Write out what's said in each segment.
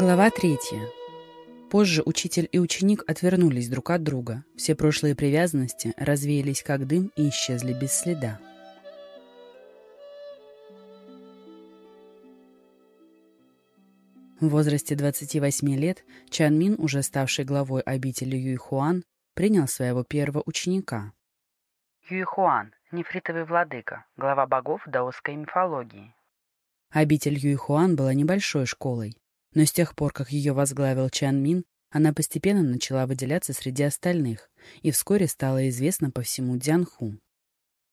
Глава третья. Позже учитель и ученик отвернулись друг от друга. Все прошлые привязанности развеялись как дым и исчезли без следа. В возрасте 28 лет Чан Мин, уже ставший главой обители Юйхуан, принял своего первого ученика. Юйхуан, нефритовый владыка, глава богов даосской мифологии. Обитель Юйхуан была небольшой школой, но с тех пор, как ее возглавил Чан Мин, она постепенно начала выделяться среди остальных и вскоре стала известна по всему Дзянху.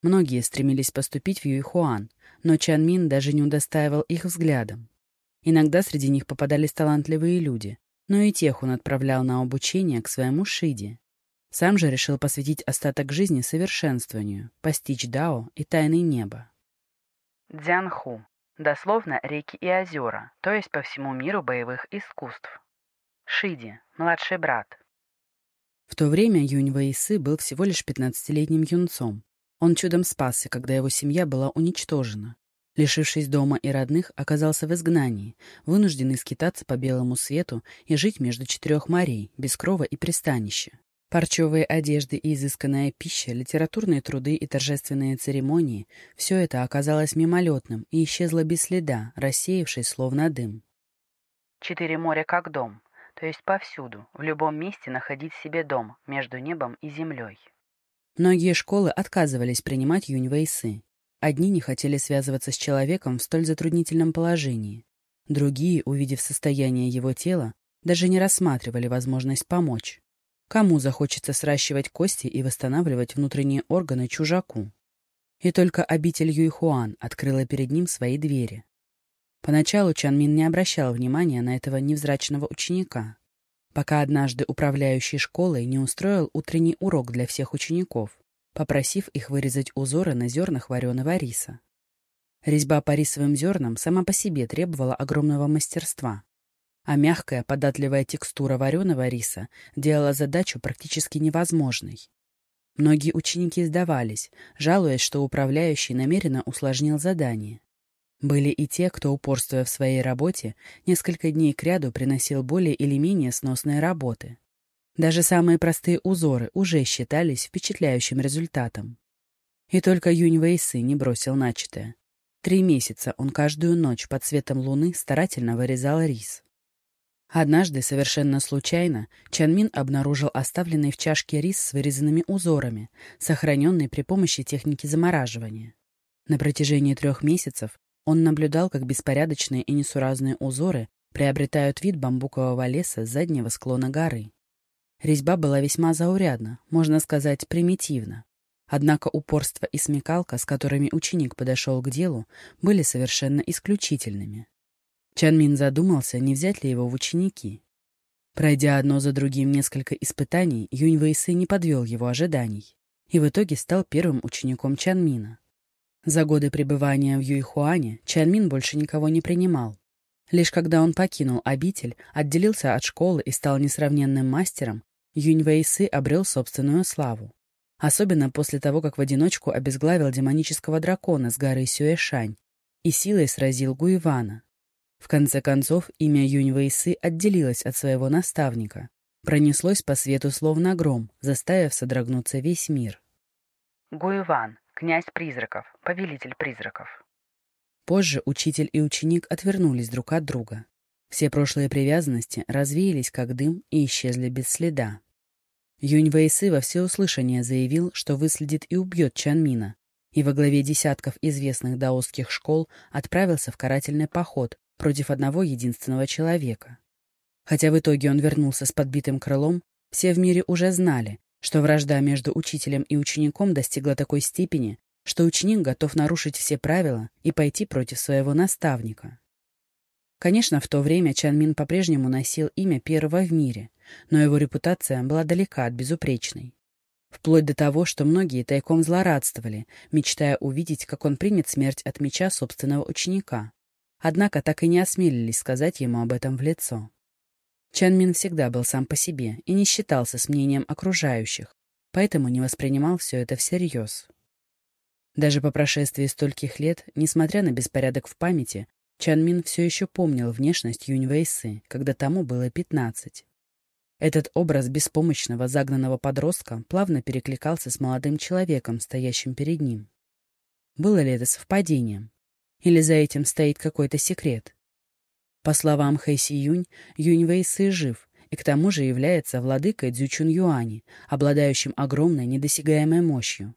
Многие стремились поступить в Юйхуан, но Чан Мин даже не удостаивал их взглядом. Иногда среди них попадались талантливые люди, но и тех он отправлял на обучение к своему Шиде. Сам же решил посвятить остаток жизни совершенствованию, постичь Дао и тайны неба. Дзянху Дословно реки и озера, то есть по всему миру боевых искусств. Шиди, младший брат. В то время Юнь Ваисы был всего лишь 15-летним юнцом. Он чудом спасся, когда его семья была уничтожена. Лишившись дома и родных, оказался в изгнании, вынужденный скитаться по белому свету и жить между четырех морей, без крова и пристанища. Парчевые одежды и изысканная пища, литературные труды и торжественные церемонии — все это оказалось мимолетным и исчезло без следа, рассеявшись словно дым. Четыре моря как дом, то есть повсюду, в любом месте находить себе дом между небом и землей. Многие школы отказывались принимать юньвейсы. Одни не хотели связываться с человеком в столь затруднительном положении. Другие, увидев состояние его тела, даже не рассматривали возможность помочь. Кому захочется сращивать кости и восстанавливать внутренние органы чужаку? И только обитель Юйхуан открыла перед ним свои двери. Поначалу Чанмин не обращал внимания на этого невзрачного ученика, пока однажды управляющий школой не устроил утренний урок для всех учеников, попросив их вырезать узоры на зернах вареного риса. Резьба по рисовым зернам сама по себе требовала огромного мастерства а мягкая, податливая текстура вареного риса делала задачу практически невозможной. Многие ученики сдавались, жалуясь, что управляющий намеренно усложнил задание. Были и те, кто, упорствуя в своей работе, несколько дней кряду приносил более или менее сносные работы. Даже самые простые узоры уже считались впечатляющим результатом. И только Юнь Вэйсы не бросил начатое. Три месяца он каждую ночь под светом луны старательно вырезал рис. Однажды, совершенно случайно, Чанмин обнаружил оставленный в чашке рис с вырезанными узорами, сохраненный при помощи техники замораживания. На протяжении трех месяцев он наблюдал, как беспорядочные и несуразные узоры приобретают вид бамбукового леса с заднего склона горы. Резьба была весьма заурядна, можно сказать, примитивна. Однако упорство и смекалка, с которыми ученик подошел к делу, были совершенно исключительными. Чанмин задумался, не взять ли его в ученики. Пройдя одно за другим несколько испытаний, Юнь Вэйсы не подвел его ожиданий и в итоге стал первым учеником Чанмина. За годы пребывания в Юйхуане Чанмин больше никого не принимал. Лишь когда он покинул обитель, отделился от школы и стал несравненным мастером, Юнь Вэйсы обрел собственную славу. Особенно после того, как в одиночку обезглавил демонического дракона с горы Сюэшань и силой сразил Гуивана, в конце концов, имя Юнь Вэйсы отделилось от своего наставника. Пронеслось по свету словно гром, заставив содрогнуться весь мир. Гуиван, князь призраков, повелитель призраков. Позже учитель и ученик отвернулись друг от друга. Все прошлые привязанности развеялись как дым и исчезли без следа. Юнь Вэйсы во всеуслышание заявил, что выследит и убьет Чанмина, и во главе десятков известных даосских школ отправился в карательный поход, против одного единственного человека. Хотя в итоге он вернулся с подбитым крылом, все в мире уже знали, что вражда между учителем и учеником достигла такой степени, что ученик готов нарушить все правила и пойти против своего наставника. Конечно, в то время Чанмин по-прежнему носил имя первого в мире, но его репутация была далека от безупречной. Вплоть до того, что многие тайком злорадствовали, мечтая увидеть, как он примет смерть от меча собственного ученика. Однако так и не осмелились сказать ему об этом в лицо. Чан Мин всегда был сам по себе и не считался с мнением окружающих, поэтому не воспринимал все это всерьез. Даже по прошествии стольких лет, несмотря на беспорядок в памяти, Чан Мин все еще помнил внешность Юнь Вэйсы, когда тому было пятнадцать. Этот образ беспомощного загнанного подростка плавно перекликался с молодым человеком, стоящим перед ним. Было ли это совпадением? Или за этим стоит какой-то секрет? По словам Хэйси Юнь, Юнь Вэйсы жив, и к тому же является владыкой Дзючун Юани, обладающим огромной недосягаемой мощью.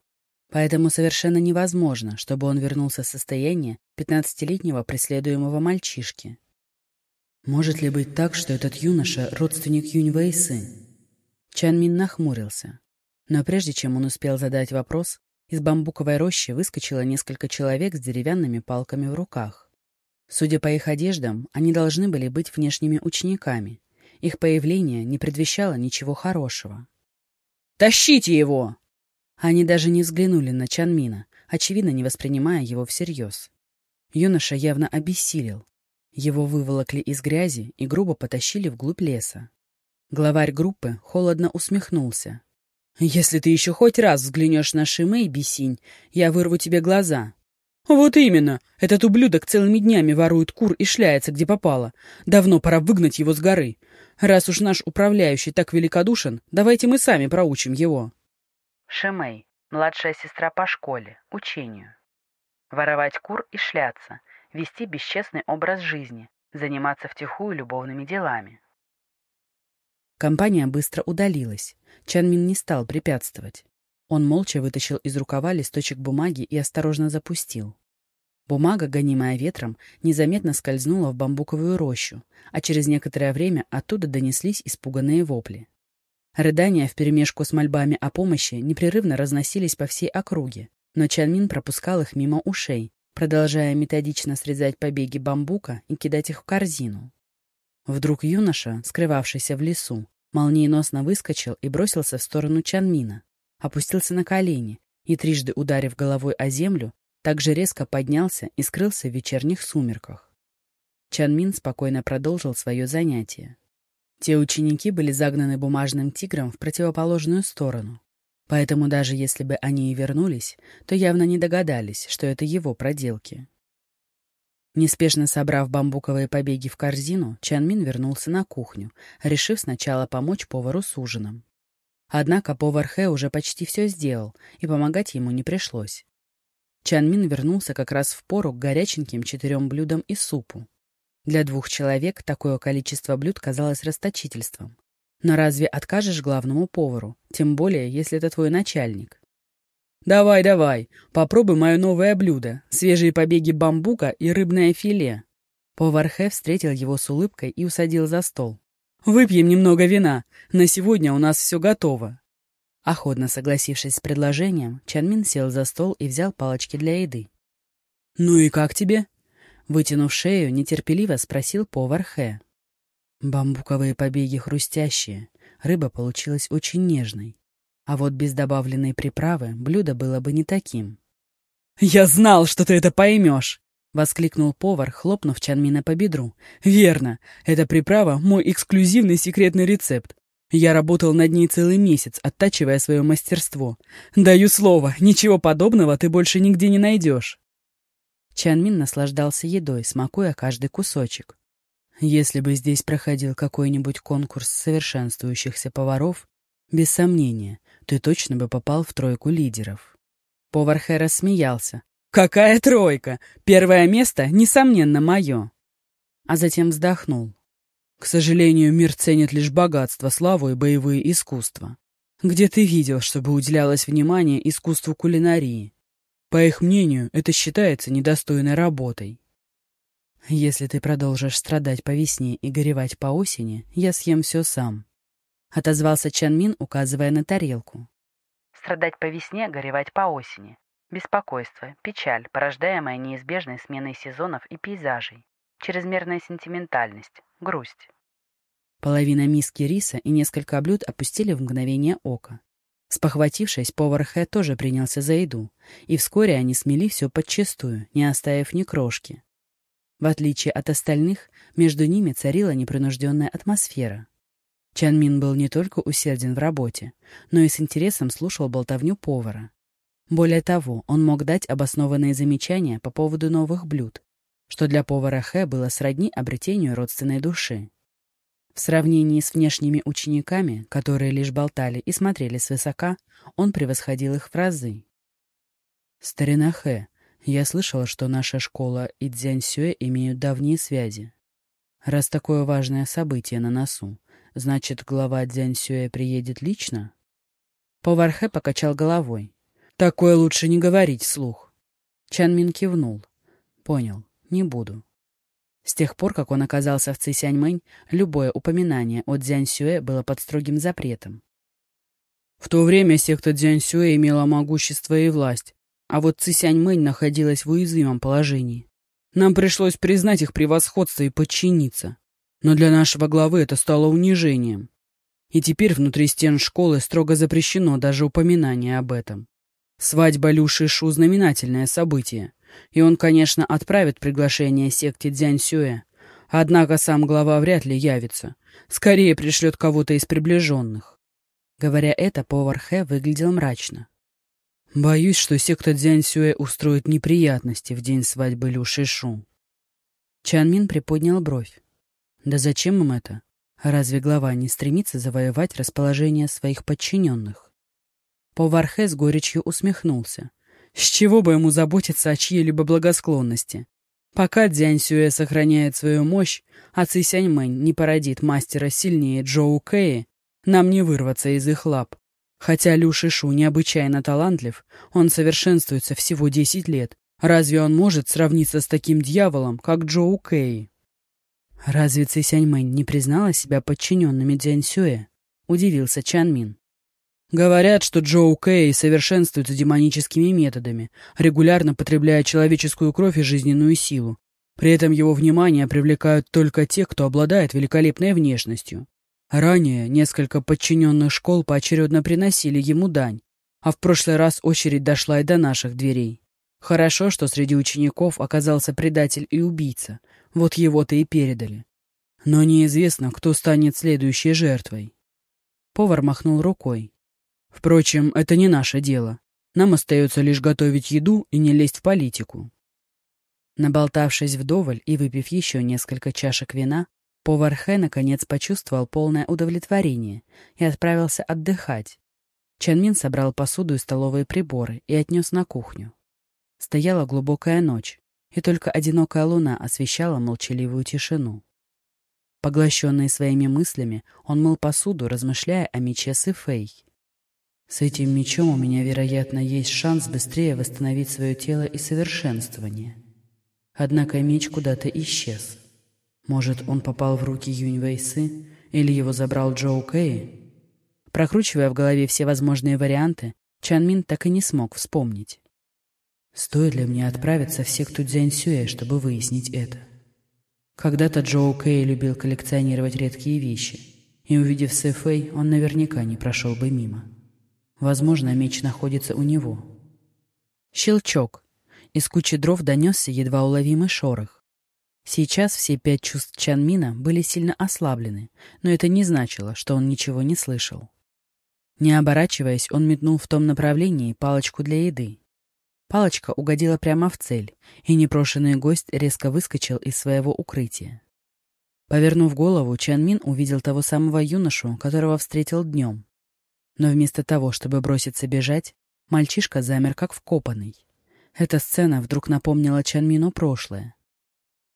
Поэтому совершенно невозможно, чтобы он вернулся в состояние пятнадцатилетнего преследуемого мальчишки. Может ли быть так, что этот юноша — родственник Юнь Вэйсы? Чан Мин нахмурился. Но прежде чем он успел задать вопрос, из бамбуковой рощи выскочило несколько человек с деревянными палками в руках. Судя по их одеждам, они должны были быть внешними учениками. Их появление не предвещало ничего хорошего. «Тащите его!» Они даже не взглянули на Чанмина, очевидно, не воспринимая его всерьез. Юноша явно обессилел. Его выволокли из грязи и грубо потащили вглубь леса. Главарь группы холодно усмехнулся. «Если ты еще хоть раз взглянешь на Шимэй, Бесинь, я вырву тебе глаза». «Вот именно! Этот ублюдок целыми днями ворует кур и шляется, где попало. Давно пора выгнать его с горы. Раз уж наш управляющий так великодушен, давайте мы сами проучим его». Шимей, младшая сестра по школе, учению. Воровать кур и шляться, вести бесчестный образ жизни, заниматься втихую любовными делами. Компания быстро удалилась. Чанмин не стал препятствовать. Он молча вытащил из рукава листочек бумаги и осторожно запустил. Бумага, гонимая ветром, незаметно скользнула в бамбуковую рощу, а через некоторое время оттуда донеслись испуганные вопли. Рыдания вперемешку с мольбами о помощи непрерывно разносились по всей округе, но Чанмин пропускал их мимо ушей, продолжая методично срезать побеги бамбука и кидать их в корзину. Вдруг юноша, скрывавшийся в лесу, молниеносно выскочил и бросился в сторону Чанмина, опустился на колени и, трижды ударив головой о землю, также резко поднялся и скрылся в вечерних сумерках. Чанмин спокойно продолжил свое занятие. Те ученики были загнаны бумажным тигром в противоположную сторону. Поэтому даже если бы они и вернулись, то явно не догадались, что это его проделки. Неспешно собрав бамбуковые побеги в корзину, Чанмин вернулся на кухню, решив сначала помочь повару с ужином. Однако повар Хэ уже почти все сделал, и помогать ему не пришлось. Чанмин вернулся как раз в пору к горяченьким четырем блюдам и супу, для двух человек такое количество блюд казалось расточительством. Но разве откажешь главному повару, тем более, если это твой начальник? «Давай, давай, попробуй мое новое блюдо, свежие побеги бамбука и рыбное филе». Повар Хэ встретил его с улыбкой и усадил за стол. «Выпьем немного вина, на сегодня у нас все готово». Охотно согласившись с предложением, Чанмин сел за стол и взял палочки для еды. «Ну и как тебе?» Вытянув шею, нетерпеливо спросил повар Хэ. Бамбуковые побеги хрустящие, рыба получилась очень нежной. А вот без добавленной приправы блюдо было бы не таким. «Я знал, что ты это поймешь!» — воскликнул повар, хлопнув Чанмина по бедру. «Верно! Эта приправа — мой эксклюзивный секретный рецепт. Я работал над ней целый месяц, оттачивая свое мастерство. Даю слово, ничего подобного ты больше нигде не найдешь. Чанмин наслаждался едой, смакуя каждый кусочек. Если бы здесь проходил какой-нибудь конкурс совершенствующихся поваров, без сомнения, ты точно бы попал в тройку лидеров. Повар Хэра смеялся. «Какая тройка! Первое место, несомненно, мое!» А затем вздохнул. «К сожалению, мир ценит лишь богатство, славу и боевые искусства. Где ты видел, чтобы уделялось внимание искусству кулинарии? По их мнению, это считается недостойной работой. Если ты продолжишь страдать по весне и горевать по осени, я съем все сам. Отозвался Чанмин, указывая на тарелку. Страдать по весне, горевать по осени. Беспокойство, печаль, порождаемая неизбежной сменой сезонов и пейзажей. Чрезмерная сентиментальность, грусть. Половина миски риса и несколько блюд опустили в мгновение ока. Спохватившись, повар Хэ тоже принялся за еду, и вскоре они смели все подчистую, не оставив ни крошки. В отличие от остальных, между ними царила непринужденная атмосфера. Чан Мин был не только усерден в работе, но и с интересом слушал болтовню повара. Более того, он мог дать обоснованные замечания по поводу новых блюд, что для повара Хэ было сродни обретению родственной души. В сравнении с внешними учениками, которые лишь болтали и смотрели свысока, он превосходил их в разы. «Старина Хэ, я слышала, что наша школа и Дзяньсюэ имеют давние связи. Раз такое важное событие на носу, значит, глава Дзяньсюэ приедет лично?» Повар Хэ покачал головой. «Такое лучше не говорить вслух». Чан Мин кивнул. «Понял, не буду». С тех пор, как он оказался в Цисяньмэнь, любое упоминание о Дзяньсюэ было под строгим запретом. В то время секта Дзяньсюэ имела могущество и власть, а вот Цисяньмэнь находилась в уязвимом положении. Нам пришлось признать их превосходство и подчиниться. Но для нашего главы это стало унижением. И теперь внутри стен школы строго запрещено даже упоминание об этом. Свадьба Люши Шу — знаменательное событие. И он, конечно, отправит приглашение секте Дзяньсюэ. Однако сам глава вряд ли явится. Скорее пришлет кого-то из приближенных. Говоря это, повар Хэ выглядел мрачно. Боюсь, что секта Дзяньсюэ устроит неприятности в день свадьбы Лю Шишу. Чанмин приподнял бровь. Да зачем им это? Разве глава не стремится завоевать расположение своих подчиненных? Повар Хэ с горечью усмехнулся. С чего бы ему заботиться о чьей-либо благосклонности? Пока Дзянь Сюэ сохраняет свою мощь, а Ци Сяньмэнь не породит мастера сильнее Джоу Кэи, нам не вырваться из их лап. Хотя Лю Шишу необычайно талантлив, он совершенствуется всего десять лет. Разве он может сравниться с таким дьяволом, как Джоу Кэй? Разве Ци Сяньмэнь не признала себя подчиненными Дзянь Сюэ? Удивился Чан Мин. Говорят, что Джоу Кэй совершенствуется демоническими методами, регулярно потребляя человеческую кровь и жизненную силу. При этом его внимание привлекают только те, кто обладает великолепной внешностью. Ранее несколько подчиненных школ поочередно приносили ему дань, а в прошлый раз очередь дошла и до наших дверей. Хорошо, что среди учеников оказался предатель и убийца, вот его-то и передали. Но неизвестно, кто станет следующей жертвой. Повар махнул рукой. Впрочем, это не наше дело. Нам остается лишь готовить еду и не лезть в политику. Наболтавшись вдоволь и выпив еще несколько чашек вина, повар Хэ наконец почувствовал полное удовлетворение и отправился отдыхать. Чанмин собрал посуду и столовые приборы и отнес на кухню. Стояла глубокая ночь, и только одинокая луна освещала молчаливую тишину. Поглощенный своими мыслями, он мыл посуду, размышляя о мече Сыфэй. С этим мечом у меня, вероятно, есть шанс быстрее восстановить свое тело и совершенствование. Однако меч куда-то исчез. Может, он попал в руки Юнь Вэйсы или его забрал Джоу Кэй? Прокручивая в голове все возможные варианты, Чан Мин так и не смог вспомнить. Стоит ли мне отправиться в секту Дзяньсюэ, чтобы выяснить это? Когда-то Джоу Кэй любил коллекционировать редкие вещи, и, увидев Сэфэй, он наверняка не прошел бы мимо. Возможно, меч находится у него. Щелчок. Из кучи дров донесся едва уловимый шорох. Сейчас все пять чувств Чанмина были сильно ослаблены, но это не значило, что он ничего не слышал. Не оборачиваясь, он метнул в том направлении палочку для еды. Палочка угодила прямо в цель, и непрошенный гость резко выскочил из своего укрытия. Повернув голову, Чанмин увидел того самого юношу, которого встретил днем. Но вместо того, чтобы броситься бежать, мальчишка замер как вкопанный. Эта сцена вдруг напомнила Чанмину прошлое.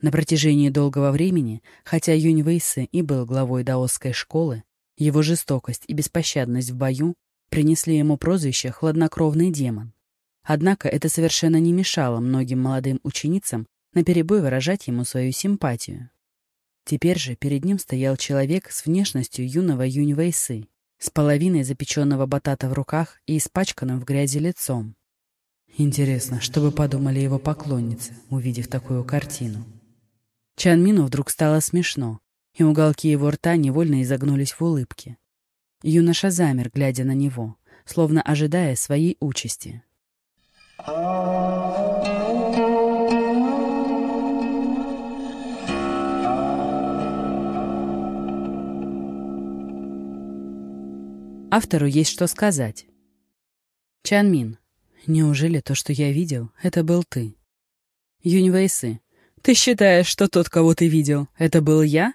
На протяжении долгого времени, хотя Юнь Вэйсы и был главой даосской школы, его жестокость и беспощадность в бою принесли ему прозвище «хладнокровный демон». Однако это совершенно не мешало многим молодым ученицам наперебой выражать ему свою симпатию. Теперь же перед ним стоял человек с внешностью юного Юнь Вэйсы, с половиной запеченного батата в руках и испачканным в грязи лицом. Интересно, что бы подумали его поклонницы, увидев такую картину. Чан Мину вдруг стало смешно, и уголки его рта невольно изогнулись в улыбке. Юноша замер, глядя на него, словно ожидая своей участи. Автору есть что сказать. Чанмин, неужели то, что я видел, это был ты? Юньвейсы, Ты считаешь, что тот, кого ты видел, это был я?